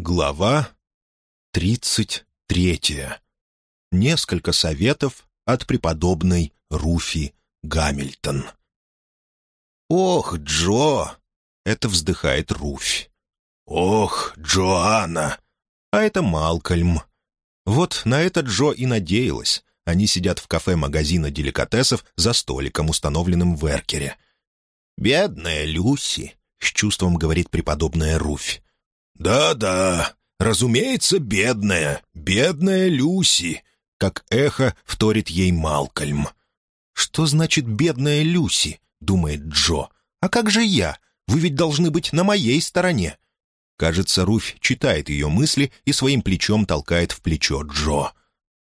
Глава тридцать третья. Несколько советов от преподобной Руфи Гамильтон. «Ох, Джо!» — это вздыхает Руфь. «Ох, Джоанна!» А это Малкольм. Вот на это Джо и надеялась. Они сидят в кафе магазина деликатесов за столиком, установленным в Эркере. «Бедная Люси», — с чувством говорит преподобная Руфь. «Да-да, разумеется, бедная, бедная Люси», как эхо вторит ей Малкольм. «Что значит «бедная Люси»?» — думает Джо. «А как же я? Вы ведь должны быть на моей стороне». Кажется, Руфь читает ее мысли и своим плечом толкает в плечо Джо.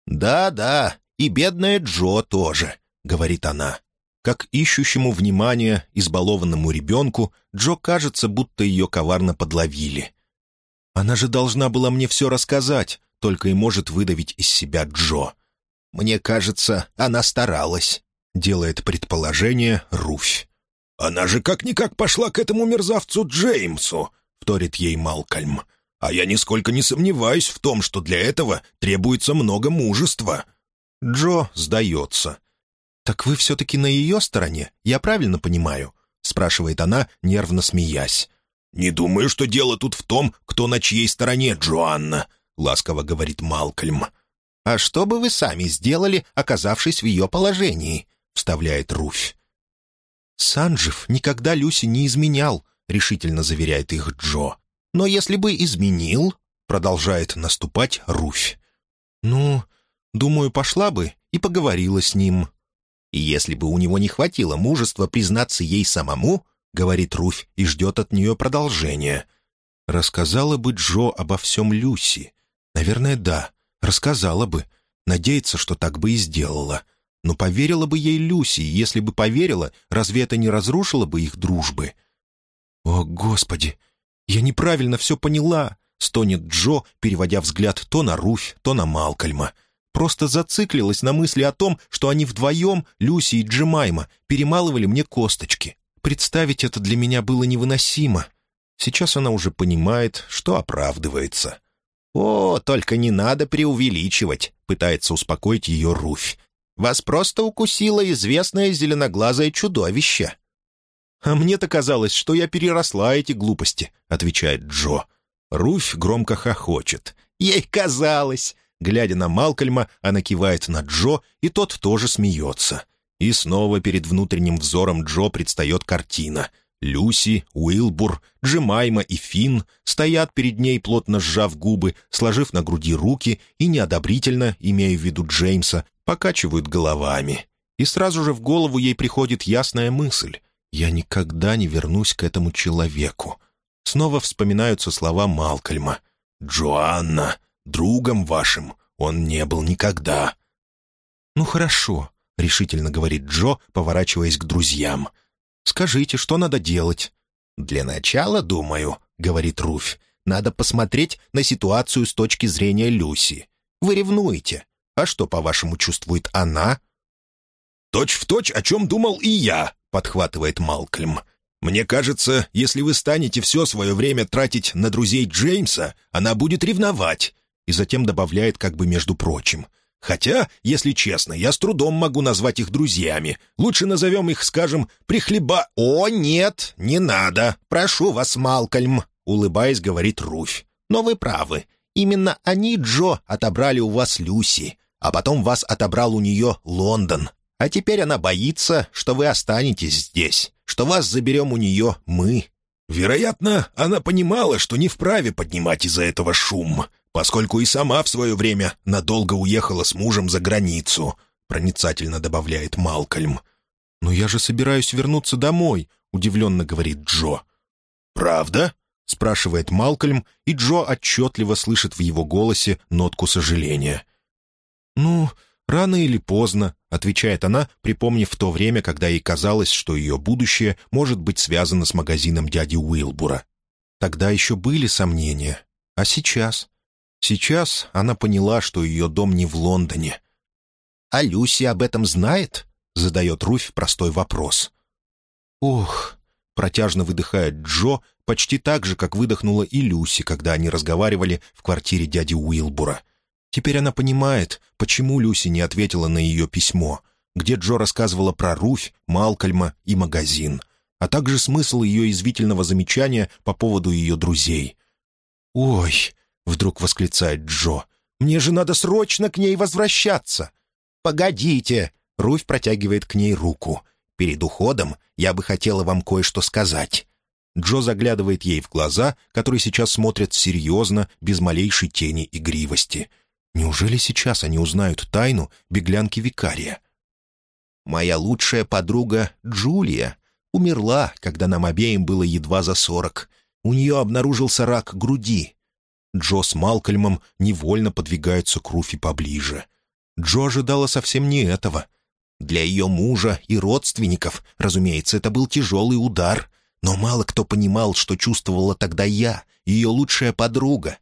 «Да-да, и бедная Джо тоже», — говорит она. Как ищущему внимания, избалованному ребенку, Джо кажется, будто ее коварно подловили. Она же должна была мне все рассказать, только и может выдавить из себя Джо. Мне кажется, она старалась, делает предположение Руфь. «Она же как-никак пошла к этому мерзавцу Джеймсу», — вторит ей Малкольм. «А я нисколько не сомневаюсь в том, что для этого требуется много мужества». Джо сдается. «Так вы все-таки на ее стороне, я правильно понимаю?» — спрашивает она, нервно смеясь. «Не думаю, что дело тут в том, кто на чьей стороне, Джоанна», — ласково говорит Малкольм. «А что бы вы сами сделали, оказавшись в ее положении?» — вставляет Руфь. «Санджев никогда Люси не изменял», — решительно заверяет их Джо. «Но если бы изменил...» — продолжает наступать Руфь. «Ну, думаю, пошла бы и поговорила с ним». И если бы у него не хватило мужества признаться ей самому, говорит Руфь и ждет от нее продолжения. Рассказала бы Джо обо всем Люси. Наверное, да, рассказала бы. Надеется, что так бы и сделала. Но поверила бы ей Люси, и если бы поверила, разве это не разрушило бы их дружбы? «О, Господи! Я неправильно все поняла!» — стонет Джо, переводя взгляд то на Руфь, то на Малкольма. Просто зациклилась на мысли о том, что они вдвоем, Люси и Джемайма, перемалывали мне косточки. Представить это для меня было невыносимо. Сейчас она уже понимает, что оправдывается. «О, только не надо преувеличивать», — пытается успокоить ее Руфь. «Вас просто укусило известное зеленоглазое чудовище». «А мне-то казалось, что я переросла эти глупости», — отвечает Джо. Руфь громко хохочет. «Ей казалось!» Глядя на Малкольма, она кивает на Джо, и тот тоже смеется. И снова перед внутренним взором Джо предстает картина. Люси, Уилбур, Джемайма и Финн стоят перед ней, плотно сжав губы, сложив на груди руки и неодобрительно, имея в виду Джеймса, покачивают головами. И сразу же в голову ей приходит ясная мысль. «Я никогда не вернусь к этому человеку». Снова вспоминаются слова Малкольма. «Джоанна, другом вашим он не был никогда». «Ну хорошо», — решительно говорит Джо, поворачиваясь к друзьям. «Скажите, что надо делать?» «Для начала, думаю», — говорит Руфь, «надо посмотреть на ситуацию с точки зрения Люси. Вы ревнуете. А что, по-вашему, чувствует она?» «Точь в точь, о чем думал и я», — подхватывает Малкольм. «Мне кажется, если вы станете все свое время тратить на друзей Джеймса, она будет ревновать». И затем добавляет как бы между прочим — Хотя, если честно, я с трудом могу назвать их друзьями. Лучше назовем их, скажем, прихлеба... «О, нет, не надо. Прошу вас, Малкольм», — улыбаясь, говорит Руфь. «Но вы правы. Именно они, Джо, отобрали у вас Люси, а потом вас отобрал у нее Лондон. А теперь она боится, что вы останетесь здесь, что вас заберем у нее мы». Вероятно, она понимала, что не вправе поднимать из-за этого шум, поскольку и сама в свое время надолго уехала с мужем за границу», — проницательно добавляет Малкольм. «Но я же собираюсь вернуться домой», — удивленно говорит Джо. «Правда?» — спрашивает Малкольм, и Джо отчетливо слышит в его голосе нотку сожаления. «Ну, рано или поздно», — отвечает она, припомнив то время, когда ей казалось, что ее будущее может быть связано с магазином дяди Уилбура. Тогда еще были сомнения. А сейчас? Сейчас она поняла, что ее дом не в Лондоне. «А Люси об этом знает?» — задает Руфь простой вопрос. «Ох!» — протяжно выдыхает Джо, почти так же, как выдохнула и Люси, когда они разговаривали в квартире дяди Уилбура. Теперь она понимает, почему Люси не ответила на ее письмо, где Джо рассказывала про Руфь, Малкольма и магазин, а также смысл ее извительного замечания по поводу ее друзей. «Ой!» — вдруг восклицает Джо. «Мне же надо срочно к ней возвращаться!» «Погодите!» — Руфь протягивает к ней руку. «Перед уходом я бы хотела вам кое-что сказать». Джо заглядывает ей в глаза, которые сейчас смотрят серьезно, без малейшей тени игривости. Неужели сейчас они узнают тайну беглянки викария? «Моя лучшая подруга Джулия умерла, когда нам обеим было едва за сорок. У нее обнаружился рак груди». Джо с Малкольмом невольно подвигаются к Руфи поближе. Джо ожидала совсем не этого. Для ее мужа и родственников, разумеется, это был тяжелый удар. Но мало кто понимал, что чувствовала тогда я, ее лучшая подруга.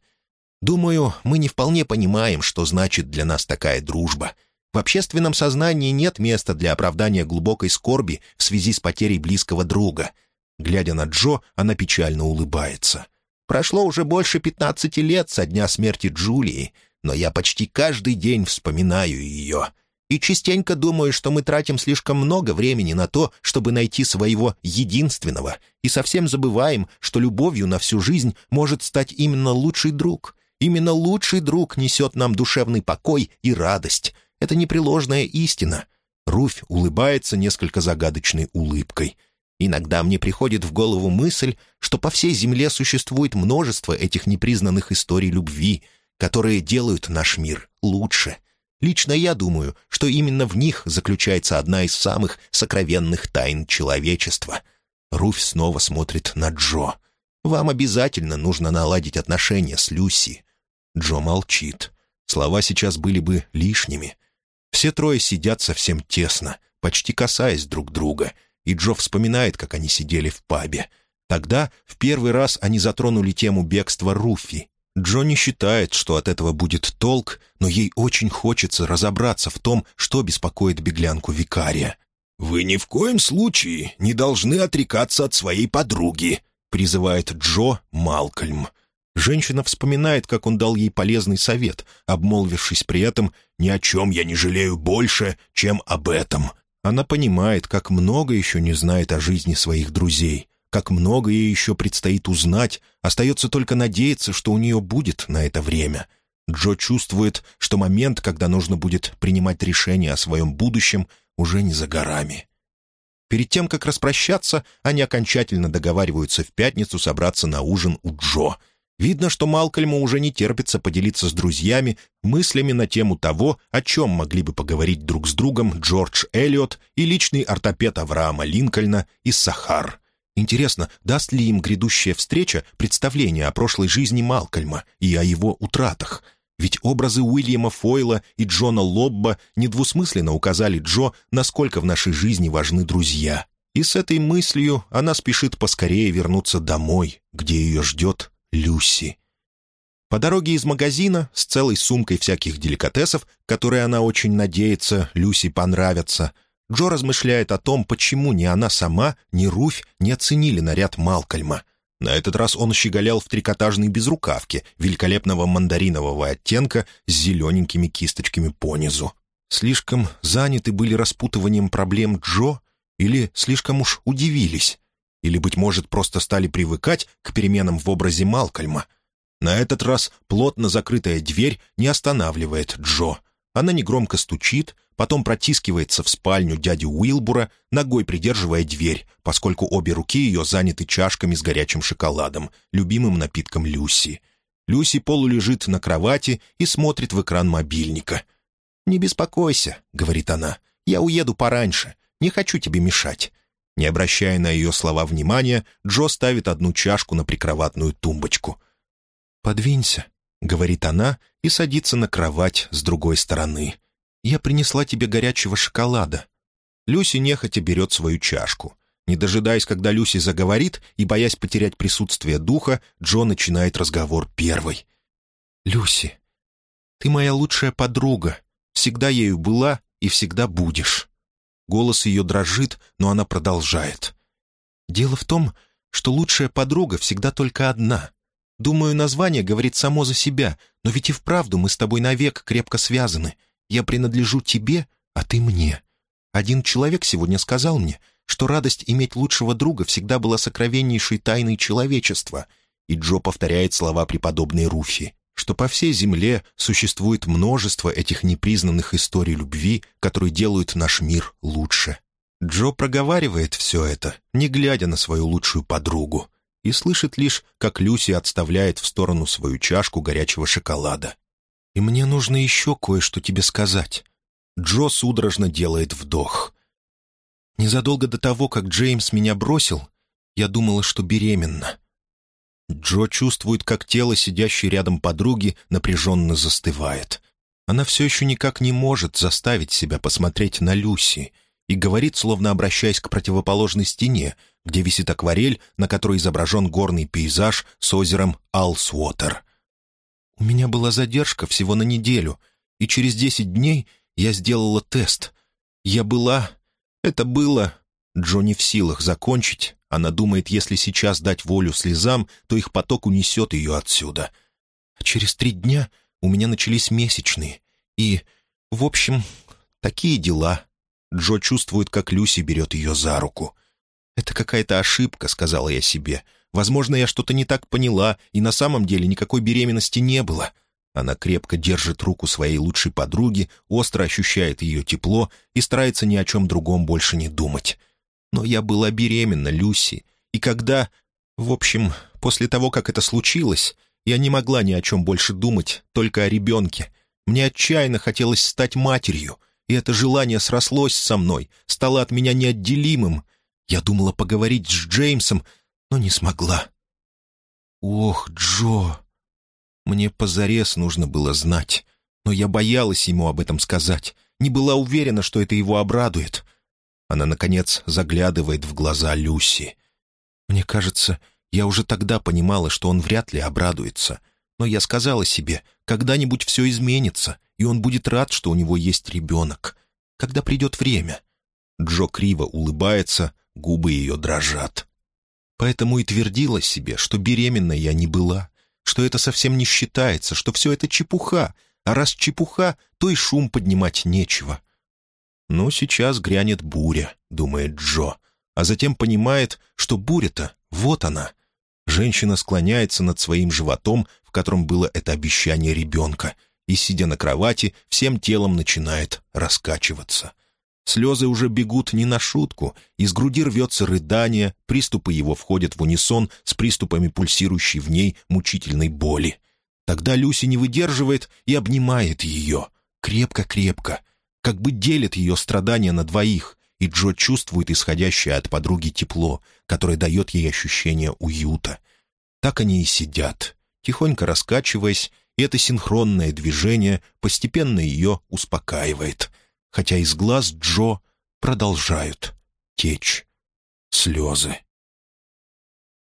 Думаю, мы не вполне понимаем, что значит для нас такая дружба. В общественном сознании нет места для оправдания глубокой скорби в связи с потерей близкого друга. Глядя на Джо, она печально улыбается. «Прошло уже больше пятнадцати лет со дня смерти Джулии, но я почти каждый день вспоминаю ее и частенько думаю, что мы тратим слишком много времени на то, чтобы найти своего единственного, и совсем забываем, что любовью на всю жизнь может стать именно лучший друг. Именно лучший друг несет нам душевный покой и радость. Это непреложная истина. Руфь улыбается несколько загадочной улыбкой. Иногда мне приходит в голову мысль, что по всей земле существует множество этих непризнанных историй любви, которые делают наш мир лучше. Лично я думаю, что именно в них заключается одна из самых сокровенных тайн человечества. Руфь снова смотрит на Джо. «Вам обязательно нужно наладить отношения с Люси». Джо молчит. Слова сейчас были бы лишними. Все трое сидят совсем тесно, почти касаясь друг друга, и Джо вспоминает, как они сидели в пабе. Тогда в первый раз они затронули тему бегства Руфи, Джо не считает, что от этого будет толк, но ей очень хочется разобраться в том, что беспокоит беглянку викария. «Вы ни в коем случае не должны отрекаться от своей подруги», — призывает Джо Малкольм. Женщина вспоминает, как он дал ей полезный совет, обмолвившись при этом «ни о чем я не жалею больше, чем об этом». Она понимает, как много еще не знает о жизни своих друзей, как много ей еще предстоит узнать, остается только надеяться, что у нее будет на это время. Джо чувствует, что момент, когда нужно будет принимать решение о своем будущем, уже не за горами. Перед тем, как распрощаться, они окончательно договариваются в пятницу собраться на ужин у Джо. Видно, что Малкольму уже не терпится поделиться с друзьями мыслями на тему того, о чем могли бы поговорить друг с другом Джордж Эллиот и личный ортопед Авраама Линкольна из Сахар. Интересно, даст ли им грядущая встреча представление о прошлой жизни Малкольма и о его утратах? Ведь образы Уильяма Фойла и Джона Лобба недвусмысленно указали Джо, насколько в нашей жизни важны друзья. И с этой мыслью она спешит поскорее вернуться домой, где ее ждет Люси. По дороге из магазина с целой сумкой всяких деликатесов, которые она очень надеется Люси понравятся, Джо размышляет о том, почему ни она сама, ни Руфь не оценили наряд Малкольма. На этот раз он щеголял в трикотажной безрукавке великолепного мандаринового оттенка с зелененькими кисточками понизу. Слишком заняты были распутыванием проблем Джо или слишком уж удивились? Или, быть может, просто стали привыкать к переменам в образе Малкольма? На этот раз плотно закрытая дверь не останавливает Джо. Она негромко стучит, потом протискивается в спальню дяди Уилбура, ногой придерживая дверь, поскольку обе руки ее заняты чашками с горячим шоколадом, любимым напитком Люси. Люси полулежит на кровати и смотрит в экран мобильника. «Не беспокойся», — говорит она, — «я уеду пораньше, не хочу тебе мешать». Не обращая на ее слова внимания, Джо ставит одну чашку на прикроватную тумбочку. «Подвинься», — говорит она и садится на кровать с другой стороны. «Я принесла тебе горячего шоколада». Люси нехотя берет свою чашку. Не дожидаясь, когда Люси заговорит, и боясь потерять присутствие духа, Джо начинает разговор первой. «Люси, ты моя лучшая подруга. Всегда ею была и всегда будешь». Голос ее дрожит, но она продолжает. «Дело в том, что лучшая подруга всегда только одна. Думаю, название говорит само за себя, но ведь и вправду мы с тобой навек крепко связаны. Я принадлежу тебе, а ты мне. Один человек сегодня сказал мне, что радость иметь лучшего друга всегда была сокровеннейшей тайной человечества, и Джо повторяет слова преподобной Руфи, что по всей земле существует множество этих непризнанных историй любви, которые делают наш мир лучше. Джо проговаривает все это, не глядя на свою лучшую подругу, и слышит лишь, как Люси отставляет в сторону свою чашку горячего шоколада. «И мне нужно еще кое-что тебе сказать». Джо судорожно делает вдох. «Незадолго до того, как Джеймс меня бросил, я думала, что беременна». Джо чувствует, как тело сидящей рядом подруги напряженно застывает. Она все еще никак не может заставить себя посмотреть на Люси и говорит, словно обращаясь к противоположной стене, где висит акварель, на которой изображен горный пейзаж с озером Алсуотер. «У меня была задержка всего на неделю, и через десять дней я сделала тест. Я была... Это было...» Джо не в силах закончить. Она думает, если сейчас дать волю слезам, то их поток унесет ее отсюда. Через три дня у меня начались месячные. И, в общем, такие дела. Джо чувствует, как Люси берет ее за руку. «Это какая-то ошибка», — сказала я себе. «Возможно, я что-то не так поняла, и на самом деле никакой беременности не было». Она крепко держит руку своей лучшей подруги, остро ощущает ее тепло и старается ни о чем другом больше не думать. Но я была беременна, Люси, и когда... В общем, после того, как это случилось, я не могла ни о чем больше думать, только о ребенке. Мне отчаянно хотелось стать матерью, и это желание срослось со мной, стало от меня неотделимым, я думала поговорить с Джеймсом, но не смогла. Ох, Джо! Мне позарез нужно было знать, но я боялась ему об этом сказать, не была уверена, что это его обрадует. Она, наконец, заглядывает в глаза Люси. Мне кажется, я уже тогда понимала, что он вряд ли обрадуется. Но я сказала себе, когда-нибудь все изменится, и он будет рад, что у него есть ребенок. Когда придет время. Джо криво улыбается, губы ее дрожат. Поэтому и твердила себе, что беременной я не была, что это совсем не считается, что все это чепуха, а раз чепуха, то и шум поднимать нечего. Но сейчас грянет буря, думает Джо, а затем понимает, что буря-то, вот она. Женщина склоняется над своим животом, в котором было это обещание ребенка, и, сидя на кровати, всем телом начинает раскачиваться — Слезы уже бегут не на шутку, из груди рвется рыдание, приступы его входят в унисон с приступами пульсирующей в ней мучительной боли. Тогда Люси не выдерживает и обнимает ее. Крепко-крепко. Как бы делит ее страдания на двоих, и Джо чувствует исходящее от подруги тепло, которое дает ей ощущение уюта. Так они и сидят, тихонько раскачиваясь, и это синхронное движение постепенно ее успокаивает — хотя из глаз Джо продолжают течь слезы.